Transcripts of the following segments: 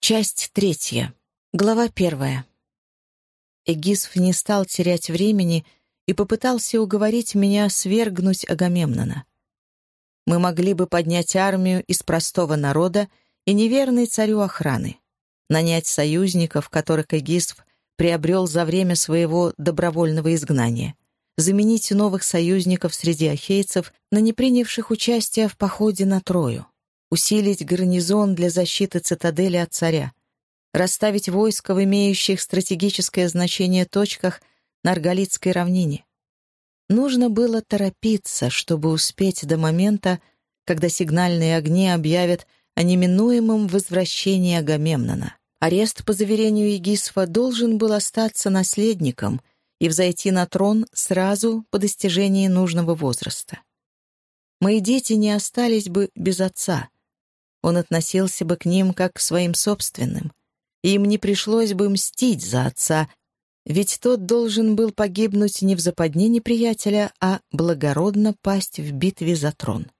Часть третья. Глава первая. Эгисф не стал терять времени и попытался уговорить меня свергнуть Агамемнона. Мы могли бы поднять армию из простого народа и неверной царю охраны, нанять союзников, которых Эгисф приобрел за время своего добровольного изгнания, заменить новых союзников среди ахейцев на не принявших участие в походе на Трою усилить гарнизон для защиты цитадели от царя, расставить войско в имеющих стратегическое значение точках на Арголитской равнине. Нужно было торопиться, чтобы успеть до момента, когда сигнальные огни объявят о неминуемом возвращении Агамемнона. Арест, по заверению Егисфа, должен был остаться наследником и взойти на трон сразу по достижении нужного возраста. Мои дети не остались бы без отца, он относился бы к ним как к своим собственным. Им не пришлось бы мстить за отца, ведь тот должен был погибнуть не в западне неприятеля, а благородно пасть в битве за трон.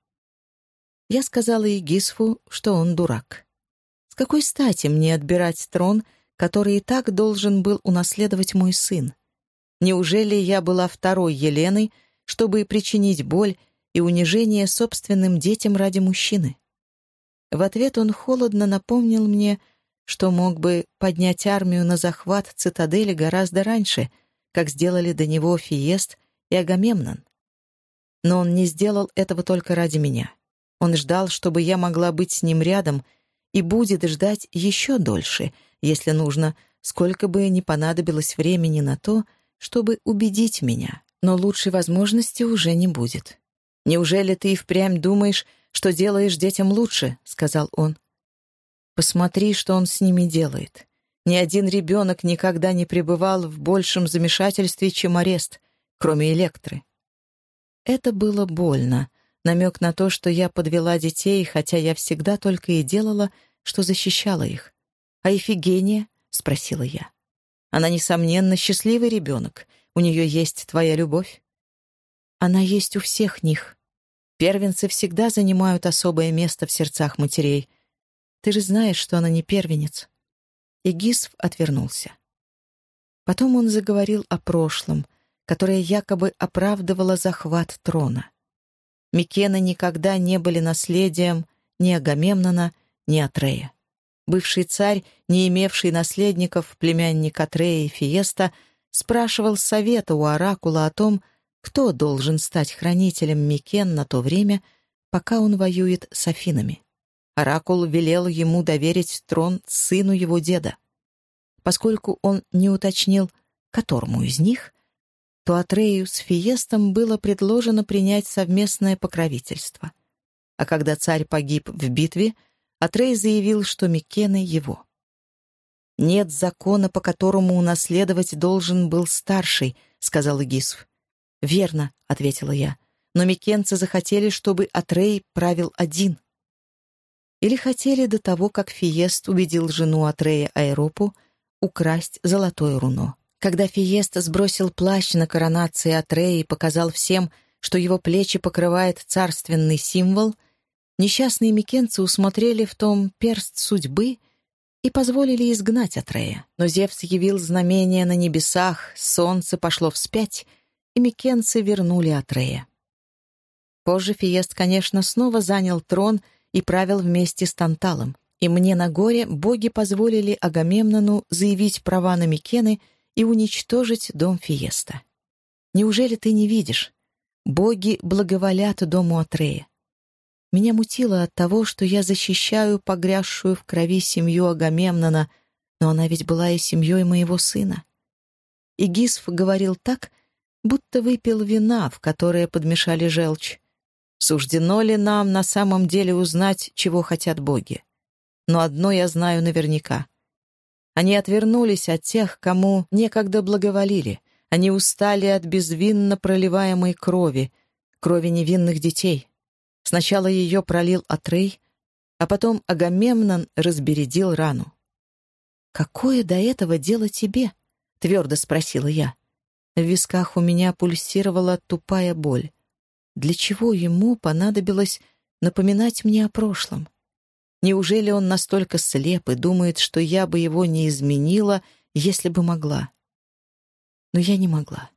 Я сказала Егисфу, что он дурак. С какой стати мне отбирать трон, который и так должен был унаследовать мой сын? Неужели я была второй Еленой, чтобы причинить боль и унижение собственным детям ради мужчины? В ответ он холодно напомнил мне, что мог бы поднять армию на захват цитадели гораздо раньше, как сделали до него Фиест и Агамемнон. Но он не сделал этого только ради меня. Он ждал, чтобы я могла быть с ним рядом, и будет ждать еще дольше, если нужно, сколько бы ни понадобилось времени на то, чтобы убедить меня. Но лучшей возможности уже не будет. Неужели ты и впрямь думаешь, что делаешь детям лучше», — сказал он. «Посмотри, что он с ними делает. Ни один ребенок никогда не пребывал в большем замешательстве, чем арест, кроме Электры». Это было больно, намек на то, что я подвела детей, хотя я всегда только и делала, что защищала их. «А Ефигения?» — спросила я. «Она, несомненно, счастливый ребенок. У нее есть твоя любовь?» «Она есть у всех них», Первенцы всегда занимают особое место в сердцах матерей. Ты же знаешь, что она не первенец». И Гисв отвернулся. Потом он заговорил о прошлом, которое якобы оправдывало захват трона. Микены никогда не были наследием ни Агамемнона, ни Атрея. Бывший царь, не имевший наследников, племянник Атрея и Фиеста, спрашивал совета у Оракула о том, кто должен стать хранителем Микен на то время, пока он воюет с Афинами. Оракул велел ему доверить трон сыну его деда. Поскольку он не уточнил, которому из них, то Атрею с Фиестом было предложено принять совместное покровительство. А когда царь погиб в битве, Атрей заявил, что Микены его. «Нет закона, по которому унаследовать должен был старший», — сказал Игисф. «Верно», — ответила я. «Но микенцы захотели, чтобы Атрей правил один». Или хотели до того, как Фиест убедил жену Атрея Айропу украсть золотое руно. Когда Фиест сбросил плащ на коронации Атрея и показал всем, что его плечи покрывает царственный символ, несчастные микенцы усмотрели в том перст судьбы и позволили изгнать Атрея. Но Зевс явил знамение на небесах, солнце пошло вспять — и микенцы вернули Атрея. Позже Фиест, конечно, снова занял трон и правил вместе с Танталом, и мне на горе боги позволили Агамемнону заявить права на Микены и уничтожить дом Фиеста. Неужели ты не видишь? Боги благоволят дому Атрея. Меня мутило от того, что я защищаю погрязшую в крови семью Агамемнона, но она ведь была и семьей моего сына. И Гисф говорил так, будто выпил вина, в которое подмешали желчь. Суждено ли нам на самом деле узнать, чего хотят боги? Но одно я знаю наверняка. Они отвернулись от тех, кому некогда благоволили. Они устали от безвинно проливаемой крови, крови невинных детей. Сначала ее пролил Атрей, а потом Агамемнон разбередил рану. «Какое до этого дело тебе?» — твердо спросила я. В висках у меня пульсировала тупая боль. Для чего ему понадобилось напоминать мне о прошлом? Неужели он настолько слеп и думает, что я бы его не изменила, если бы могла? Но я не могла.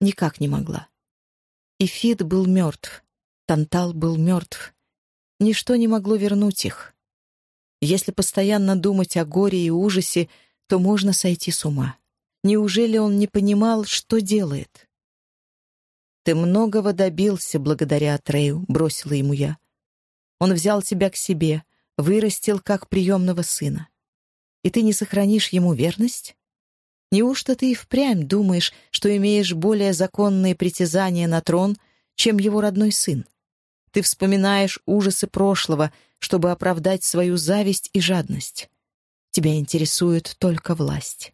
Никак не могла. И Фит был мертв. Тантал был мертв. Ничто не могло вернуть их. Если постоянно думать о горе и ужасе, то можно сойти с ума. Неужели он не понимал, что делает? «Ты многого добился благодаря Атрею», — бросила ему я. «Он взял тебя к себе, вырастил как приемного сына. И ты не сохранишь ему верность? Неужто ты и впрямь думаешь, что имеешь более законные притязания на трон, чем его родной сын? Ты вспоминаешь ужасы прошлого, чтобы оправдать свою зависть и жадность. Тебя интересует только власть.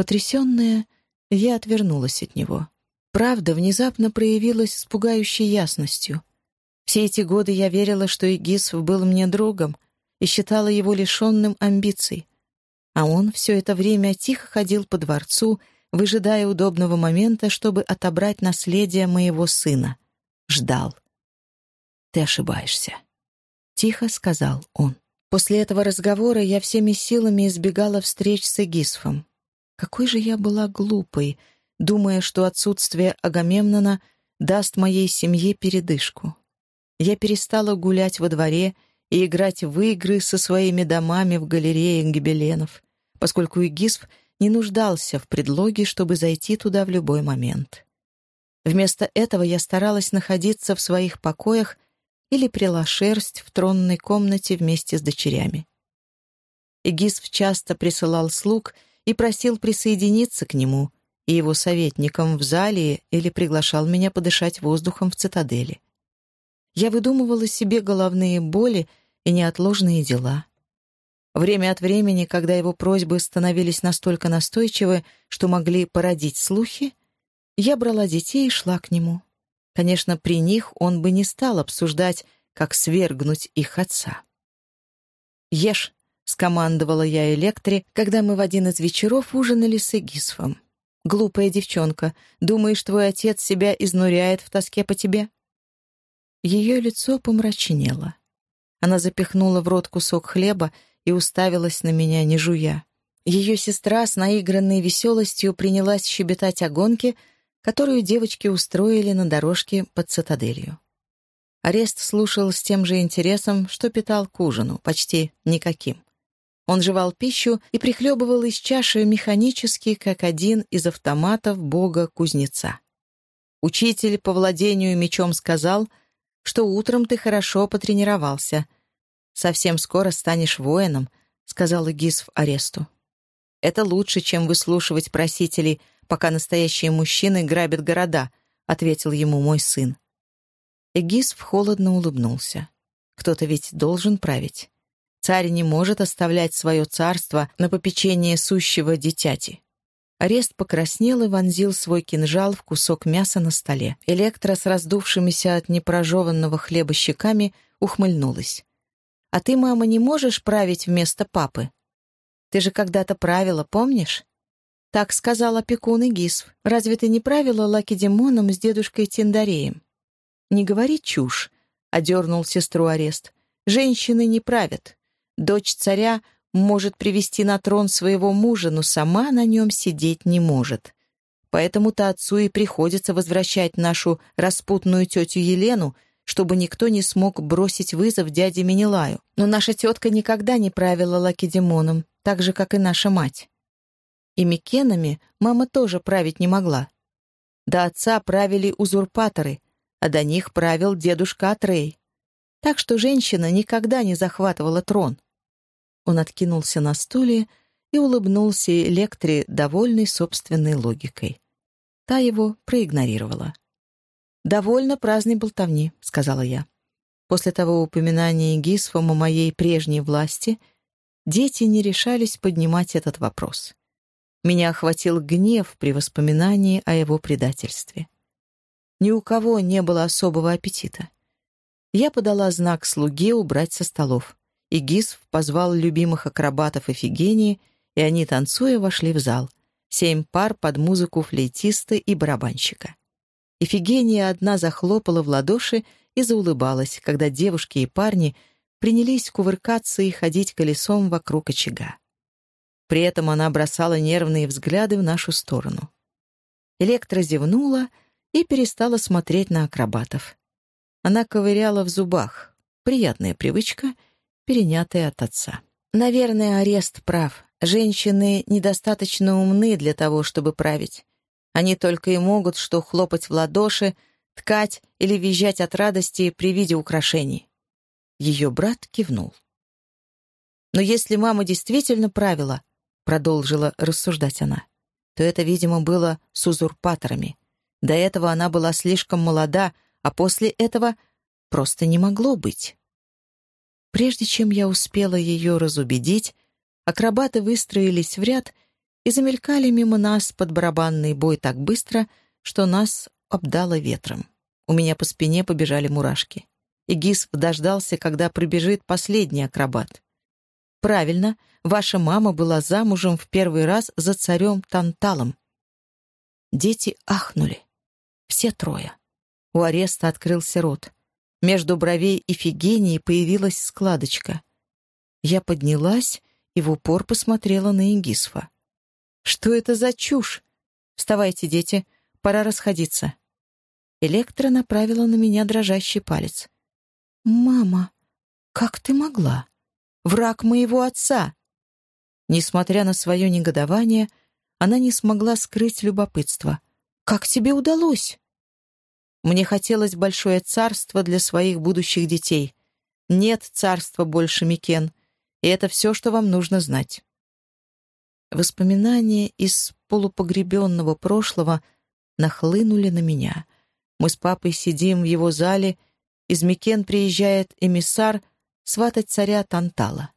Потрясенная, я отвернулась от него. Правда внезапно проявилась с пугающей ясностью. Все эти годы я верила, что Игисв был мне другом и считала его лишенным амбиций. А он все это время тихо ходил по дворцу, выжидая удобного момента, чтобы отобрать наследие моего сына. Ждал. «Ты ошибаешься», — тихо сказал он. После этого разговора я всеми силами избегала встреч с Эгисфом. Какой же я была глупой, думая, что отсутствие Агамемнона даст моей семье передышку. Я перестала гулять во дворе и играть в игры со своими домами в галерее гобеленов, поскольку Эгисф не нуждался в предлоге, чтобы зайти туда в любой момент. Вместо этого я старалась находиться в своих покоях или прила шерсть в тронной комнате вместе с дочерями. Игисв часто присылал слуг и просил присоединиться к нему и его советникам в зале или приглашал меня подышать воздухом в цитадели. Я выдумывала себе головные боли и неотложные дела. Время от времени, когда его просьбы становились настолько настойчивы, что могли породить слухи, я брала детей и шла к нему. Конечно, при них он бы не стал обсуждать, как свергнуть их отца. «Ешь», — скомандовала я Электре, когда мы в один из вечеров ужинали с Эгисфом. «Глупая девчонка, думаешь, твой отец себя изнуряет в тоске по тебе?» Ее лицо помрачнело. Она запихнула в рот кусок хлеба и уставилась на меня, не жуя. Ее сестра с наигранной веселостью принялась щебетать о гонке, которую девочки устроили на дорожке под цитаделью. Арест слушал с тем же интересом, что питал к ужину, почти никаким. Он жевал пищу и прихлебывал из чаши механически, как один из автоматов бога-кузнеца. Учитель по владению мечом сказал, что утром ты хорошо потренировался. Совсем скоро станешь воином, — сказал Игисв Аресту. Это лучше, чем выслушивать просителей пока настоящие мужчины грабят города», — ответил ему мой сын. Эгисф холодно улыбнулся. «Кто-то ведь должен править. Царь не может оставлять свое царство на попечение сущего дитяти». Арест покраснел и вонзил свой кинжал в кусок мяса на столе. Электра с раздувшимися от непрожеванного хлеба щеками ухмыльнулась. «А ты, мама, не можешь править вместо папы? Ты же когда-то правила, помнишь? Так сказал опекун Игисв. Разве ты не правила Лакедемоном с дедушкой Тиндареем? Не говори чушь, — одернул сестру арест. Женщины не правят. Дочь царя может привести на трон своего мужа, но сама на нем сидеть не может. Поэтому-то отцу и приходится возвращать нашу распутную тетю Елену, чтобы никто не смог бросить вызов дяде Менелаю. Но наша тетка никогда не правила Лакедемоном, так же, как и наша мать. И Микенами мама тоже править не могла. До отца правили узурпаторы, а до них правил дедушка Атрей. Так что женщина никогда не захватывала трон. Он откинулся на стуле и улыбнулся Электре, довольной собственной логикой. Та его проигнорировала. «Довольно праздной болтовни», — сказала я. После того упоминания Гисфом о моей прежней власти дети не решались поднимать этот вопрос. Меня охватил гнев при воспоминании о его предательстве. Ни у кого не было особого аппетита. Я подала знак слуге убрать со столов. И Гисв позвал любимых акробатов Эфигении, и они, танцуя, вошли в зал. Семь пар под музыку флейтиста и барабанщика. Эфигения одна захлопала в ладоши и заулыбалась, когда девушки и парни принялись кувыркаться и ходить колесом вокруг очага. При этом она бросала нервные взгляды в нашу сторону. Электро зевнула и перестала смотреть на акробатов. Она ковыряла в зубах. Приятная привычка, перенятая от отца. Наверное, арест прав. Женщины недостаточно умны для того, чтобы править. Они только и могут что хлопать в ладоши, ткать или визжать от радости при виде украшений. Ее брат кивнул. «Но если мама действительно правила», — продолжила рассуждать она, то это, видимо, было с узурпаторами. До этого она была слишком молода, а после этого просто не могло быть. Прежде чем я успела ее разубедить, акробаты выстроились в ряд и замелькали мимо нас под барабанный бой так быстро, что нас обдало ветром. У меня по спине побежали мурашки. И Гис дождался, когда пробежит последний акробат. «Правильно, ваша мама была замужем в первый раз за царем Танталом». Дети ахнули. Все трое. У ареста открылся рот. Между бровей Ифигении появилась складочка. Я поднялась и в упор посмотрела на Игисфа. «Что это за чушь? Вставайте, дети, пора расходиться». Электра направила на меня дрожащий палец. «Мама, как ты могла? Враг моего отца!» Несмотря на свое негодование, она не смогла скрыть любопытство. «Как тебе удалось?» Мне хотелось большое царство для своих будущих детей. Нет царства больше, Микен, и это все, что вам нужно знать. Воспоминания из полупогребенного прошлого нахлынули на меня. Мы с папой сидим в его зале, из Микен приезжает эмиссар сватать царя Тантала.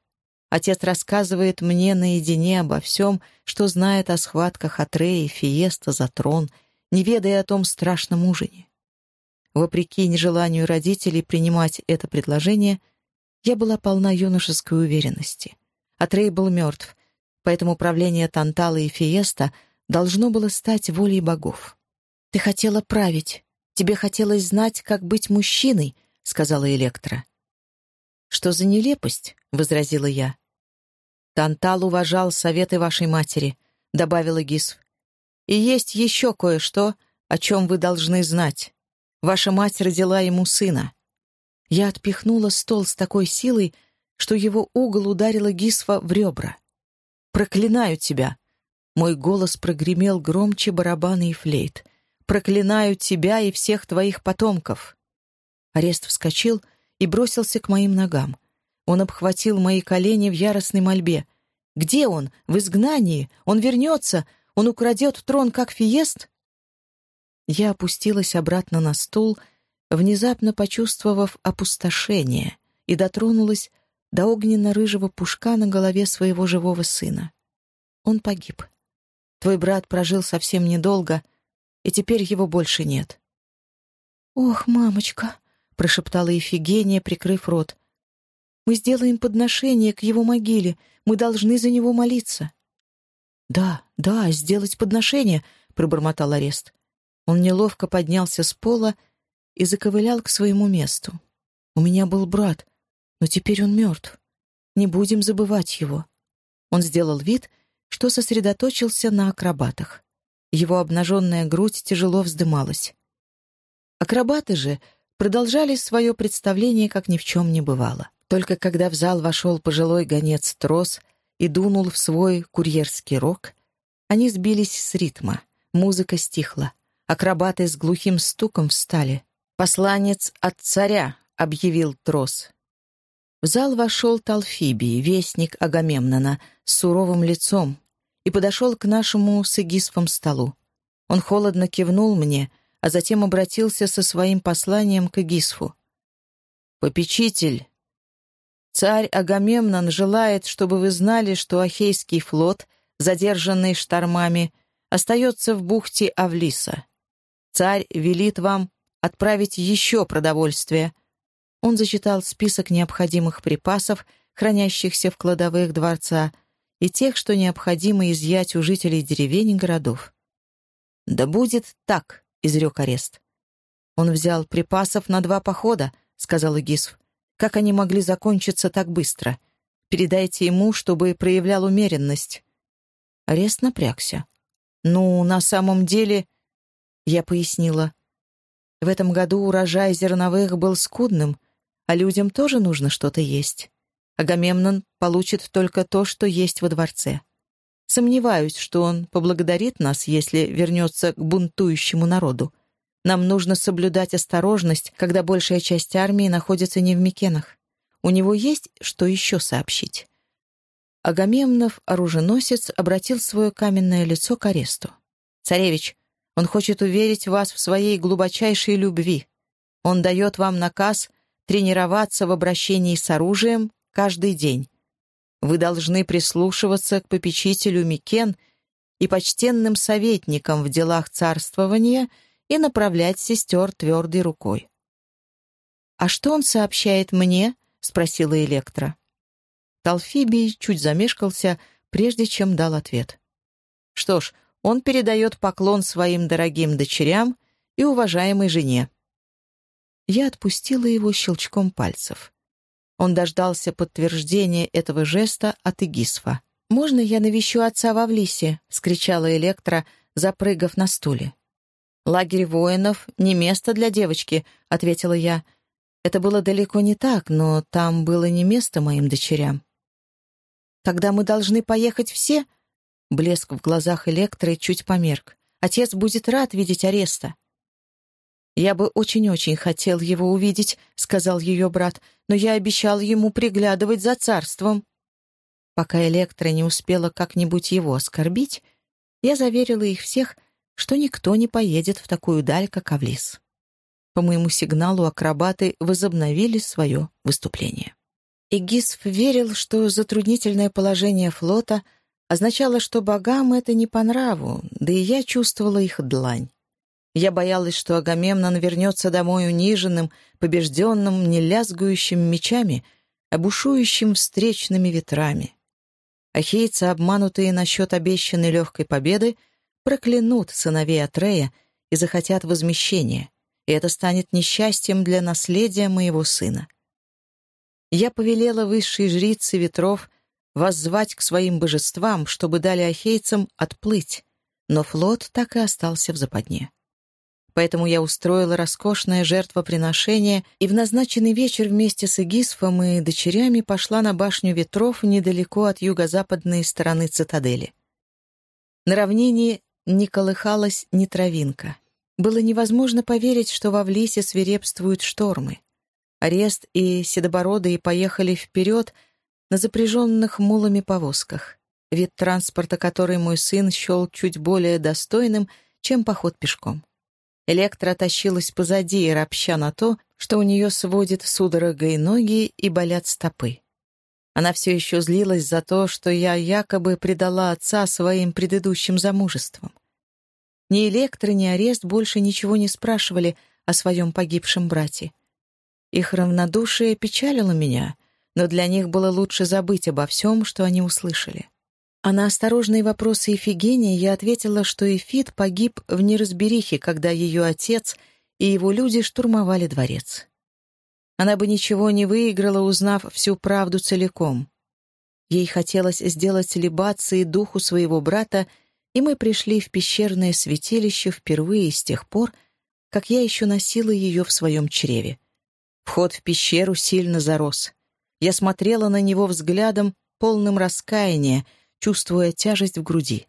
Отец рассказывает мне наедине обо всем, что знает о схватках Атреи, Фиеста за трон, не ведая о том страшном ужине. Вопреки нежеланию родителей принимать это предложение, я была полна юношеской уверенности. Атрей был мертв, поэтому правление Тантала и Фиеста должно было стать волей богов. «Ты хотела править. Тебе хотелось знать, как быть мужчиной», — сказала Электра. «Что за нелепость?» — возразила я. «Тантал уважал советы вашей матери», — добавила Гисв. «И есть еще кое-что, о чем вы должны знать. Ваша мать родила ему сына». Я отпихнула стол с такой силой, что его угол ударила Гисфа в ребра. «Проклинаю тебя!» Мой голос прогремел громче барабана и флейт. «Проклинаю тебя и всех твоих потомков!» Арест вскочил и бросился к моим ногам. Он обхватил мои колени в яростной мольбе. «Где он? В изгнании? Он вернется? Он украдет трон, как Фиест?» Я опустилась обратно на стул, внезапно почувствовав опустошение, и дотронулась до огненно-рыжего пушка на голове своего живого сына. Он погиб. Твой брат прожил совсем недолго, и теперь его больше нет. «Ох, мамочка!» — прошептала Ефигения, прикрыв рот. «Мы сделаем подношение к его могиле. Мы должны за него молиться». «Да, да, сделать подношение», — пробормотал Арест. Он неловко поднялся с пола и заковылял к своему месту. «У меня был брат, но теперь он мертв. Не будем забывать его». Он сделал вид, что сосредоточился на акробатах. Его обнаженная грудь тяжело вздымалась. Акробаты же продолжали свое представление, как ни в чем не бывало. Только когда в зал вошел пожилой гонец Трос и дунул в свой курьерский рог, они сбились с ритма, музыка стихла. Акробаты с глухим стуком встали. «Посланец от царя», — объявил трос. В зал вошел Талфибий, вестник Агамемнона, с суровым лицом, и подошел к нашему с Эгисфом столу. Он холодно кивнул мне, а затем обратился со своим посланием к Эгисфу. «Попечитель, царь Агамемнон желает, чтобы вы знали, что Ахейский флот, задержанный штормами, остается в бухте Авлиса. Царь велит вам отправить еще продовольствие». Он зачитал список необходимых припасов, хранящихся в кладовых дворца, и тех, что необходимо изъять у жителей деревень и городов. «Да будет так», — изрек арест. «Он взял припасов на два похода», — сказал Игисв. Как они могли закончиться так быстро? Передайте ему, чтобы проявлял умеренность». Арест напрягся. «Ну, на самом деле...» Я пояснила. В этом году урожай зерновых был скудным, а людям тоже нужно что-то есть. Агамемнон получит только то, что есть во дворце. Сомневаюсь, что он поблагодарит нас, если вернется к бунтующему народу. Нам нужно соблюдать осторожность, когда большая часть армии находится не в Микенах. У него есть что еще сообщить. Агамемнов, оруженосец, обратил свое каменное лицо к аресту. «Царевич, он хочет уверить вас в своей глубочайшей любви. Он дает вам наказ тренироваться в обращении с оружием каждый день. Вы должны прислушиваться к попечителю Микен и почтенным советникам в делах царствования и направлять сестер твердой рукой. «А что он сообщает мне?» — спросила Электра. Талфибий чуть замешкался, прежде чем дал ответ. «Что ж, он передает поклон своим дорогим дочерям и уважаемой жене. Я отпустила его щелчком пальцев. Он дождался подтверждения этого жеста от Игисфа. «Можно я навещу отца в Авлисе?» — скричала Электра, запрыгав на стуле. «Лагерь воинов — не место для девочки», — ответила я. Это было далеко не так, но там было не место моим дочерям. «Тогда мы должны поехать все?» Блеск в глазах Электры чуть померк. «Отец будет рад видеть ареста». «Я бы очень-очень хотел его увидеть», — сказал ее брат, «но я обещал ему приглядывать за царством». Пока Электра не успела как-нибудь его оскорбить, я заверила их всех, что никто не поедет в такую даль, как Авлис. По моему сигналу акробаты возобновили свое выступление. Игисф верил, что затруднительное положение флота — означало, что богам это не по нраву, да и я чувствовала их длань. Я боялась, что Агамемнон вернется домой униженным, побежденным, не лязгающим мечами, а встречными ветрами. Ахейцы, обманутые насчет обещанной легкой победы, проклянут сыновей Атрея и захотят возмещения, и это станет несчастьем для наследия моего сына. Я повелела высшей жрице ветров воззвать к своим божествам, чтобы дали ахейцам отплыть, но флот так и остался в западне. Поэтому я устроила роскошное жертвоприношение и в назначенный вечер вместе с Эгисфом и дочерями пошла на башню ветров недалеко от юго-западной стороны цитадели. На равнине не колыхалась ни травинка. Было невозможно поверить, что во Влисе свирепствуют штормы. Арест и Седобородые поехали вперед — на запряженных мулами повозках, вид транспорта, который мой сын счел чуть более достойным, чем поход пешком. Электра тащилась позади, ропща на то, что у нее сводит судорогой ноги и болят стопы. Она все еще злилась за то, что я якобы предала отца своим предыдущим замужеством. Ни Электра, ни Арест больше ничего не спрашивали о своем погибшем брате. Их равнодушие печалило меня, но для них было лучше забыть обо всем, что они услышали. А на осторожные вопросы Ифигении я ответила, что Эфит погиб в неразберихе, когда ее отец и его люди штурмовали дворец. Она бы ничего не выиграла, узнав всю правду целиком. Ей хотелось сделать либации духу своего брата, и мы пришли в пещерное святилище впервые с тех пор, как я еще носила ее в своем чреве. Вход в пещеру сильно зарос. Я смотрела на него взглядом, полным раскаяния, чувствуя тяжесть в груди.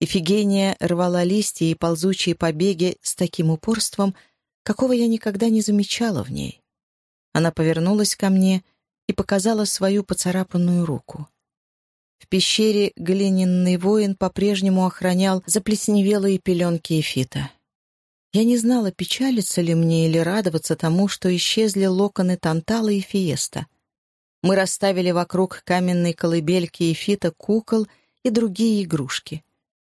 Ифигения рвала листья и ползучие побеги с таким упорством, какого я никогда не замечала в ней. Она повернулась ко мне и показала свою поцарапанную руку. В пещере глиняный воин по-прежнему охранял заплесневелые пеленки Эфита. Я не знала, печалиться ли мне или радоваться тому, что исчезли локоны Тантала и Фиеста — мы расставили вокруг каменной колыбельки и фита кукол и другие игрушки.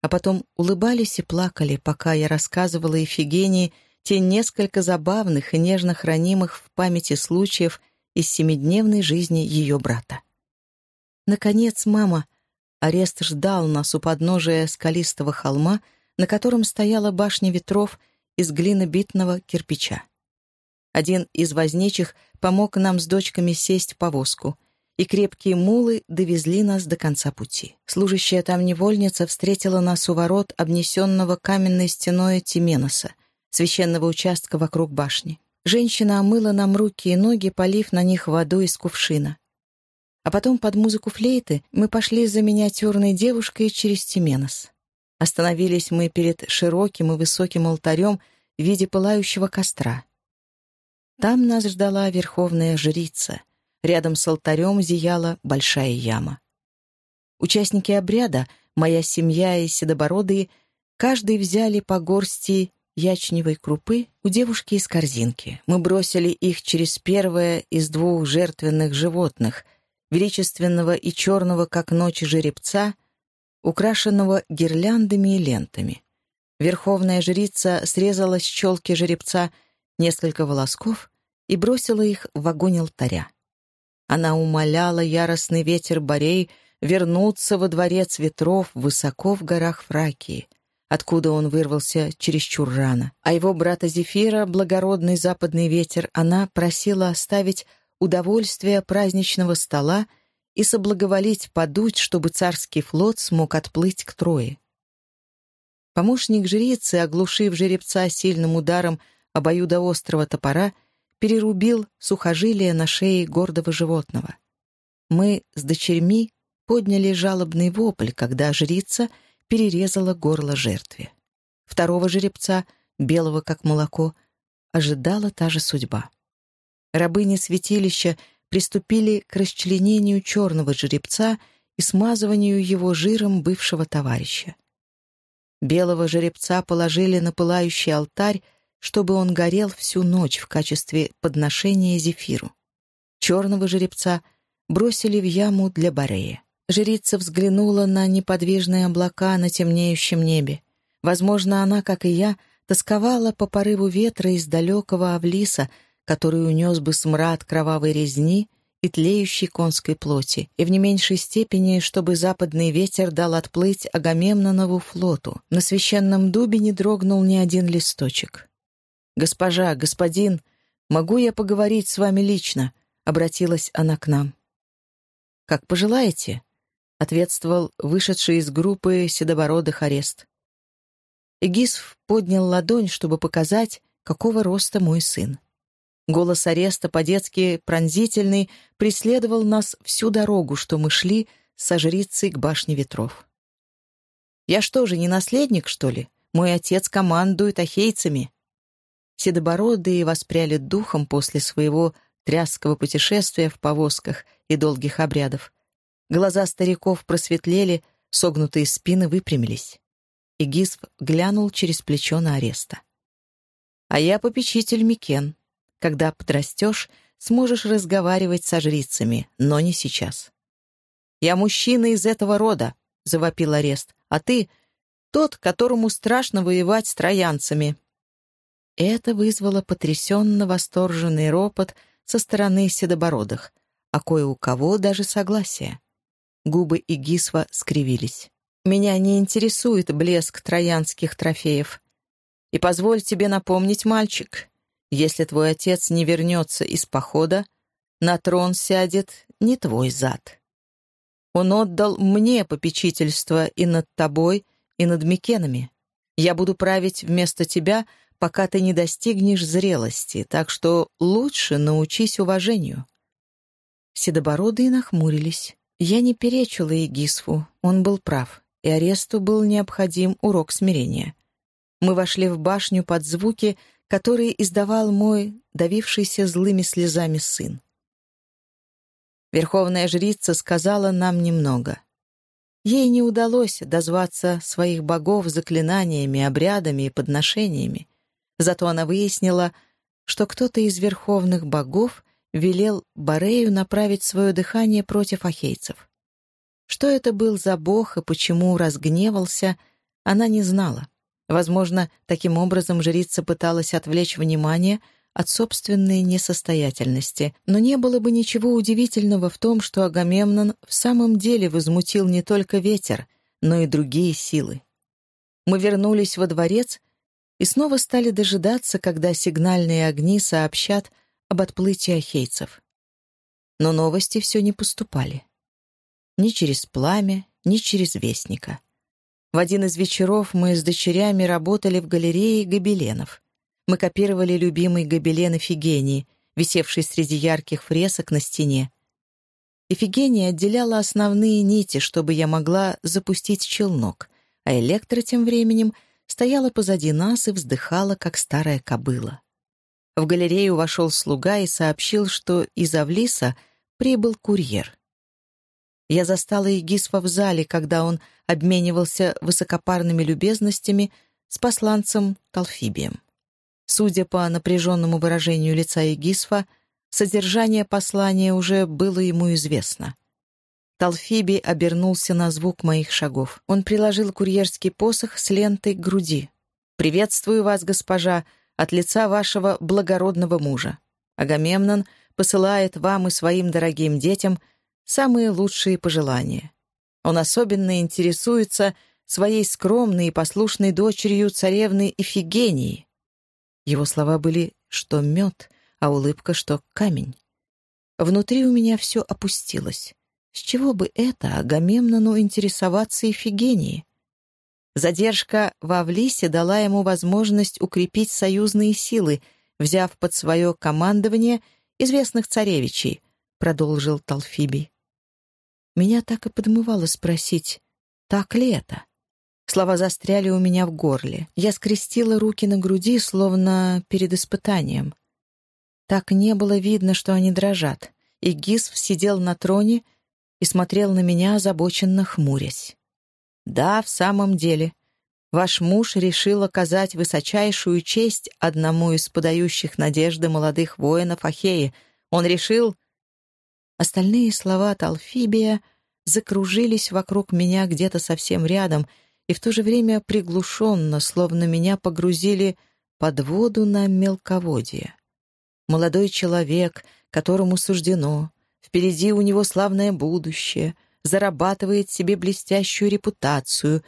А потом улыбались и плакали, пока я рассказывала Эфигении те несколько забавных и нежно хранимых в памяти случаев из семидневной жизни ее брата. Наконец, мама, арест ждал нас у подножия скалистого холма, на котором стояла башня ветров из глинобитного кирпича. Один из возничих помог нам с дочками сесть в повозку, и крепкие мулы довезли нас до конца пути. Служащая там невольница встретила нас у ворот, обнесенного каменной стеной Тименоса, священного участка вокруг башни. Женщина омыла нам руки и ноги, полив на них воду из кувшина. А потом под музыку флейты мы пошли за миниатюрной девушкой через Тименос. Остановились мы перед широким и высоким алтарем в виде пылающего костра. Там нас ждала верховная жрица. Рядом с алтарем зияла большая яма. Участники обряда, моя семья и седобородые, каждый взяли по горсти ячневой крупы у девушки из корзинки. Мы бросили их через первое из двух жертвенных животных, величественного и черного, как ночь жеребца, украшенного гирляндами и лентами. Верховная жрица срезала с челки жеребца несколько волосков и бросила их в огонь алтаря. Она умоляла яростный ветер Борей вернуться во дворец ветров высоко в горах Фракии — откуда он вырвался чересчур рано. А его брата Зефира, благородный западный ветер, она просила оставить удовольствие праздничного стола и соблаговолить подуть, чтобы царский флот смог отплыть к Трое. Помощник жрицы, оглушив жеребца сильным ударом обоюдоострого топора, перерубил сухожилие на шее гордого животного. Мы с дочерьми подняли жалобный вопль, когда жрица — перерезала горло жертве. Второго жеребца, белого как молоко, ожидала та же судьба. Рабыни святилища приступили к расчленению черного жеребца и смазыванию его жиром бывшего товарища. Белого жеребца положили на пылающий алтарь, чтобы он горел всю ночь в качестве подношения зефиру. Черного жеребца бросили в яму для барея. Жрица взглянула на неподвижные облака на темнеющем небе. Возможно, она, как и я, тосковала по порыву ветра из далекого Авлиса, который унес бы смрад кровавой резни и тлеющей конской плоти, и в не меньшей степени, чтобы западный ветер дал отплыть Агамемнонову флоту. На священном дубе не дрогнул ни один листочек. «Госпожа, господин, могу я поговорить с вами лично?» — обратилась она к нам. «Как пожелаете», ответствовал вышедший из группы седобородых арест. Эгисф поднял ладонь, чтобы показать, какого роста мой сын. Голос ареста по-детски пронзительный преследовал нас всю дорогу, что мы шли со жрицей к башне ветров. «Я что же, не наследник, что ли? Мой отец командует ахейцами». Седобородые воспряли духом после своего тряского путешествия в повозках и долгих обрядов. Глаза стариков просветлели, согнутые спины выпрямились. И Гисв глянул через плечо на ареста. «А я попечитель Микен. Когда подрастешь, сможешь разговаривать со жрицами, но не сейчас». «Я мужчина из этого рода», — завопил арест, «а ты — тот, которому страшно воевать с троянцами». Это вызвало потрясенно восторженный ропот со стороны седобородых, а кое у кого даже согласие. Губы Игисва скривились. «Меня не интересует блеск троянских трофеев. И позволь тебе напомнить, мальчик, если твой отец не вернется из похода, на трон сядет не твой зад. Он отдал мне попечительство и над тобой, и над Микенами. Я буду править вместо тебя, пока ты не достигнешь зрелости, так что лучше научись уважению». Седобородые нахмурились. Я не перечила Игисфу, он был прав, и аресту был необходим урок смирения. Мы вошли в башню под звуки, которые издавал мой, давившийся злыми слезами сын. Верховная жрица сказала нам немного. Ей не удалось дозваться своих богов заклинаниями, обрядами и подношениями. Зато она выяснила, что кто-то из верховных богов велел Барею направить свое дыхание против ахейцев. Что это был за бог и почему разгневался, она не знала. Возможно, таким образом жрица пыталась отвлечь внимание от собственной несостоятельности, но не было бы ничего удивительного в том, что Агамемнон в самом деле возмутил не только ветер, но и другие силы. Мы вернулись во дворец и снова стали дожидаться, когда сигнальные огни сообщат об отплытии ахейцев. Но новости все не поступали. Ни через пламя, ни через вестника. В один из вечеров мы с дочерями работали в галерее гобеленов. Мы копировали любимый гобелен Эфигении, висевший среди ярких фресок на стене. Эфигения отделяла основные нити, чтобы я могла запустить челнок, а Электра тем временем стояла позади нас и вздыхала, как старая кобыла. В галерею вошел слуга и сообщил, что из Авлиса прибыл курьер. Я застала Егисфа в зале, когда он обменивался высокопарными любезностями с посланцем Талфибием. Судя по напряженному выражению лица Егисфа, содержание послания уже было ему известно. Талфиби обернулся на звук моих шагов. Он приложил курьерский посох с лентой к груди. «Приветствую вас, госпожа, от лица вашего благородного мужа. Агамемнон посылает вам и своим дорогим детям самые лучшие пожелания. Он особенно интересуется своей скромной и послушной дочерью царевны Ифигении, его слова были «что мед», а улыбка «что камень». Внутри у меня все опустилось. С чего бы это Агамемнону интересоваться Ифигенией? Задержка в Авлисе дала ему возможность укрепить союзные силы, взяв под свое командование известных царевичей, продолжил Талфибий. Меня так и подмывало спросить, так ли это? Слова застряли у меня в горле. Я скрестила руки на груди, словно перед испытанием. Так не было видно, что они дрожат. И Гисв сидел на троне и смотрел на меня, озабоченно хмурясь. «Да, в самом деле. Ваш муж решил оказать высочайшую честь одному из подающих надежды молодых воинов Ахеи. Он решил...» Остальные слова Талфибия закружились вокруг меня где-то совсем рядом — и в то же время приглушенно, словно меня погрузили под воду на мелководье. Молодой человек, которому суждено, впереди у него славное будущее, зарабатывает себе блестящую репутацию,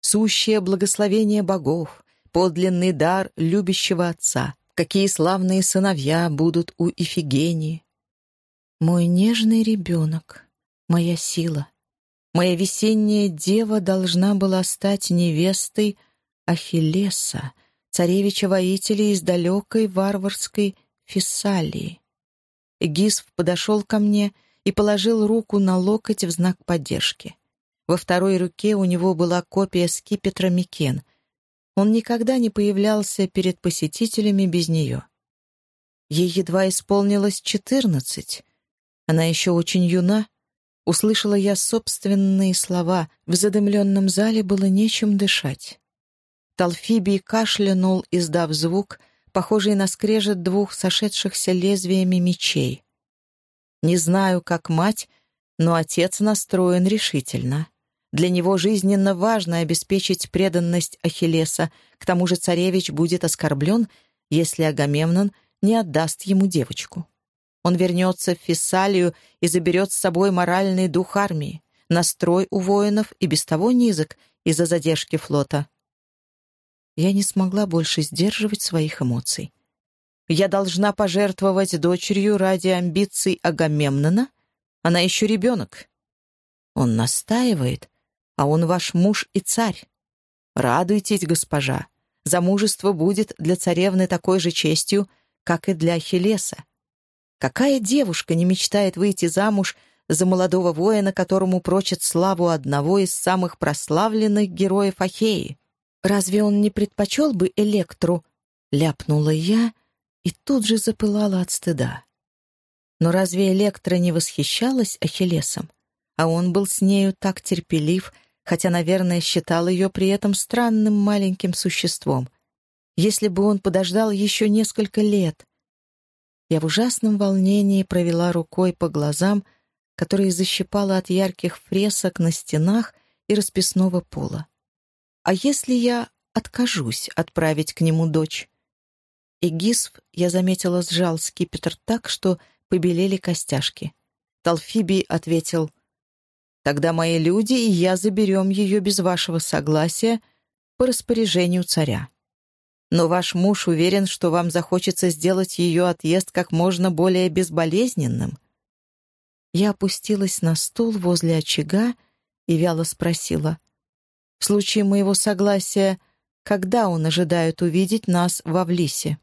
сущее благословение богов, подлинный дар любящего отца. Какие славные сыновья будут у Ифигении. Мой нежный ребенок, моя сила — Моя весенняя дева должна была стать невестой Ахиллеса, царевича-воителя из далекой варварской Фессалии. Эгисф подошел ко мне и положил руку на локоть в знак поддержки. Во второй руке у него была копия скипетра Микен. Он никогда не появлялся перед посетителями без нее. Ей едва исполнилось четырнадцать. Она еще очень юна, Услышала я собственные слова. В задымленном зале было нечем дышать. Талфибий кашлянул, издав звук, похожий на скрежет двух сошедшихся лезвиями мечей. Не знаю, как мать, но отец настроен решительно. Для него жизненно важно обеспечить преданность Ахиллеса, к тому же царевич будет оскорблен, если Агамемнон не отдаст ему девочку. Он вернется в Фессалию и заберет с собой моральный дух армии. Настрой у воинов и без того низок из-за задержки флота. Я не смогла больше сдерживать своих эмоций. Я должна пожертвовать дочерью ради амбиций Агамемнона? Она еще ребенок. Он настаивает, а он ваш муж и царь. Радуйтесь, госпожа. Замужество будет для царевны такой же честью, как и для Ахиллеса. Какая девушка не мечтает выйти замуж за молодого воина, которому прочит славу одного из самых прославленных героев Ахеи? Разве он не предпочел бы Электру? Ляпнула я и тут же запылала от стыда. Но разве Электра не восхищалась Ахиллесом? А он был с нею так терпелив, хотя, наверное, считал ее при этом странным маленьким существом. Если бы он подождал еще несколько лет, я в ужасном волнении провела рукой по глазам, которые защипала от ярких фресок на стенах и расписного пола. «А если я откажусь отправить к нему дочь?» Эгисф, я заметила, сжал скипетр так, что побелели костяшки. Талфибий ответил, «Тогда мои люди и я заберем ее без вашего согласия по распоряжению царя». Но ваш муж уверен, что вам захочется сделать ее отъезд как можно более безболезненным. Я опустилась на стул возле очага и вяло спросила. «В случае моего согласия, когда он ожидает увидеть нас в Авлисе?»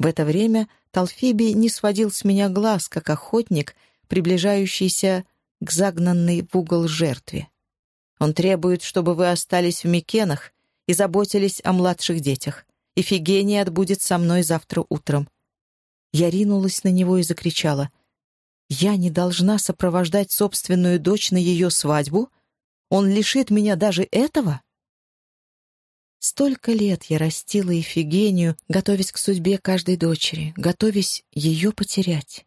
В это время Талфиби не сводил с меня глаз, как охотник, приближающийся к загнанной в угол жертве. Он требует, чтобы вы остались в Микенах и заботились о младших детях. Ифигения отбудет со мной завтра утром. Я ринулась на него и закричала. «Я не должна сопровождать собственную дочь на ее свадьбу? Он лишит меня даже этого?» Столько лет я растила Ифигению, готовясь к судьбе каждой дочери, готовясь ее потерять.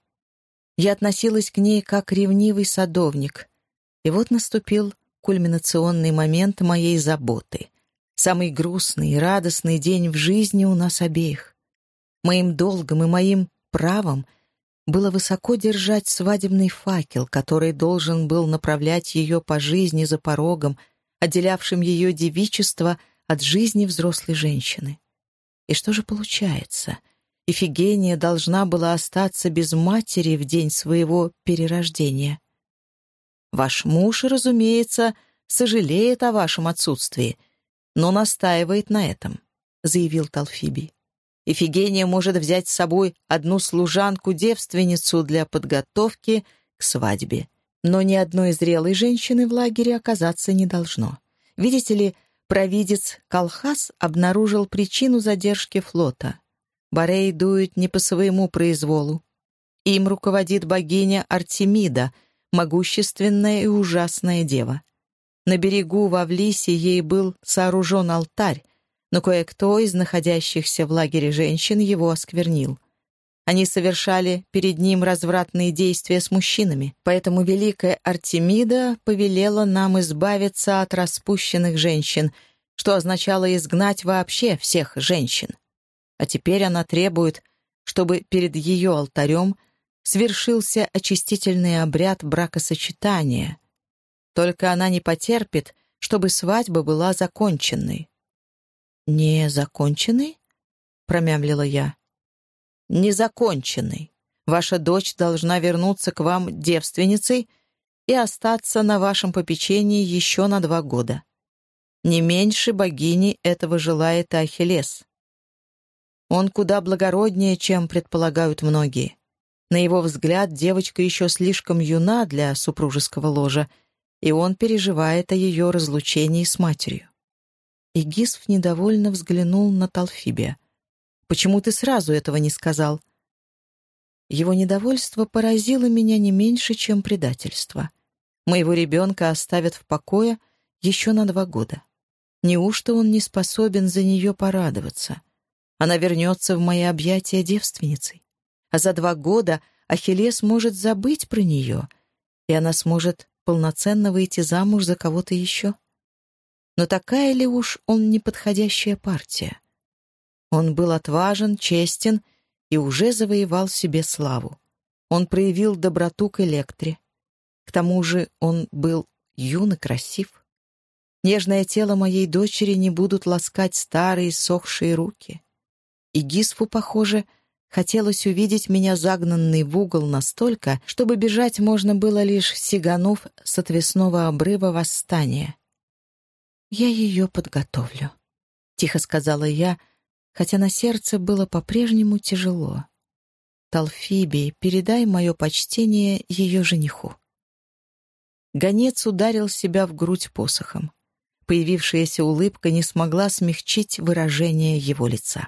Я относилась к ней как ревнивый садовник. И вот наступил кульминационный момент моей заботы. Самый грустный и радостный день в жизни у нас обеих. Моим долгом и моим правом было высоко держать свадебный факел, который должен был направлять ее по жизни за порогом, отделявшим ее девичество от жизни взрослой женщины. И что же получается? Ифигения должна была остаться без матери в день своего перерождения. Ваш муж, разумеется, сожалеет о вашем отсутствии — но настаивает на этом», — заявил Талфиби. «Ифигения может взять с собой одну служанку-девственницу для подготовки к свадьбе, но ни одной зрелой женщины в лагере оказаться не должно. Видите ли, провидец Калхас обнаружил причину задержки флота. Борей дует не по своему произволу. Им руководит богиня Артемида, могущественная и ужасная дева. На берегу в ей был сооружен алтарь, но кое-кто из находящихся в лагере женщин его осквернил. Они совершали перед ним развратные действия с мужчинами, поэтому великая Артемида повелела нам избавиться от распущенных женщин, что означало изгнать вообще всех женщин. А теперь она требует, чтобы перед ее алтарем свершился очистительный обряд бракосочетания — только она не потерпит, чтобы свадьба была законченной». «Не законченной?» — промямлила я. «Не законченной. Ваша дочь должна вернуться к вам девственницей и остаться на вашем попечении еще на два года. Не меньше богини этого желает Ахиллес. Он куда благороднее, чем предполагают многие. На его взгляд, девочка еще слишком юна для супружеского ложа — и он переживает о ее разлучении с матерью. И Гисф недовольно взглянул на Талфибия. «Почему ты сразу этого не сказал?» Его недовольство поразило меня не меньше, чем предательство. Моего ребенка оставят в покое еще на два года. Неужто он не способен за нее порадоваться? Она вернется в мои объятия девственницей. А за два года Ахиллес может забыть про нее, и она сможет полноценно выйти замуж за кого-то еще. Но такая ли уж он неподходящая партия? Он был отважен, честен и уже завоевал себе славу. Он проявил доброту к Электре. К тому же он был юн и красив. Нежное тело моей дочери не будут ласкать старые сохшие руки. И Гисфу, похоже, Хотелось увидеть меня загнанный в угол настолько, чтобы бежать можно было лишь сиганув с отвесного обрыва восстания. «Я ее подготовлю», — тихо сказала я, хотя на сердце было по-прежнему тяжело. «Талфибий, передай мое почтение ее жениху». Гонец ударил себя в грудь посохом. Появившаяся улыбка не смогла смягчить выражение его лица.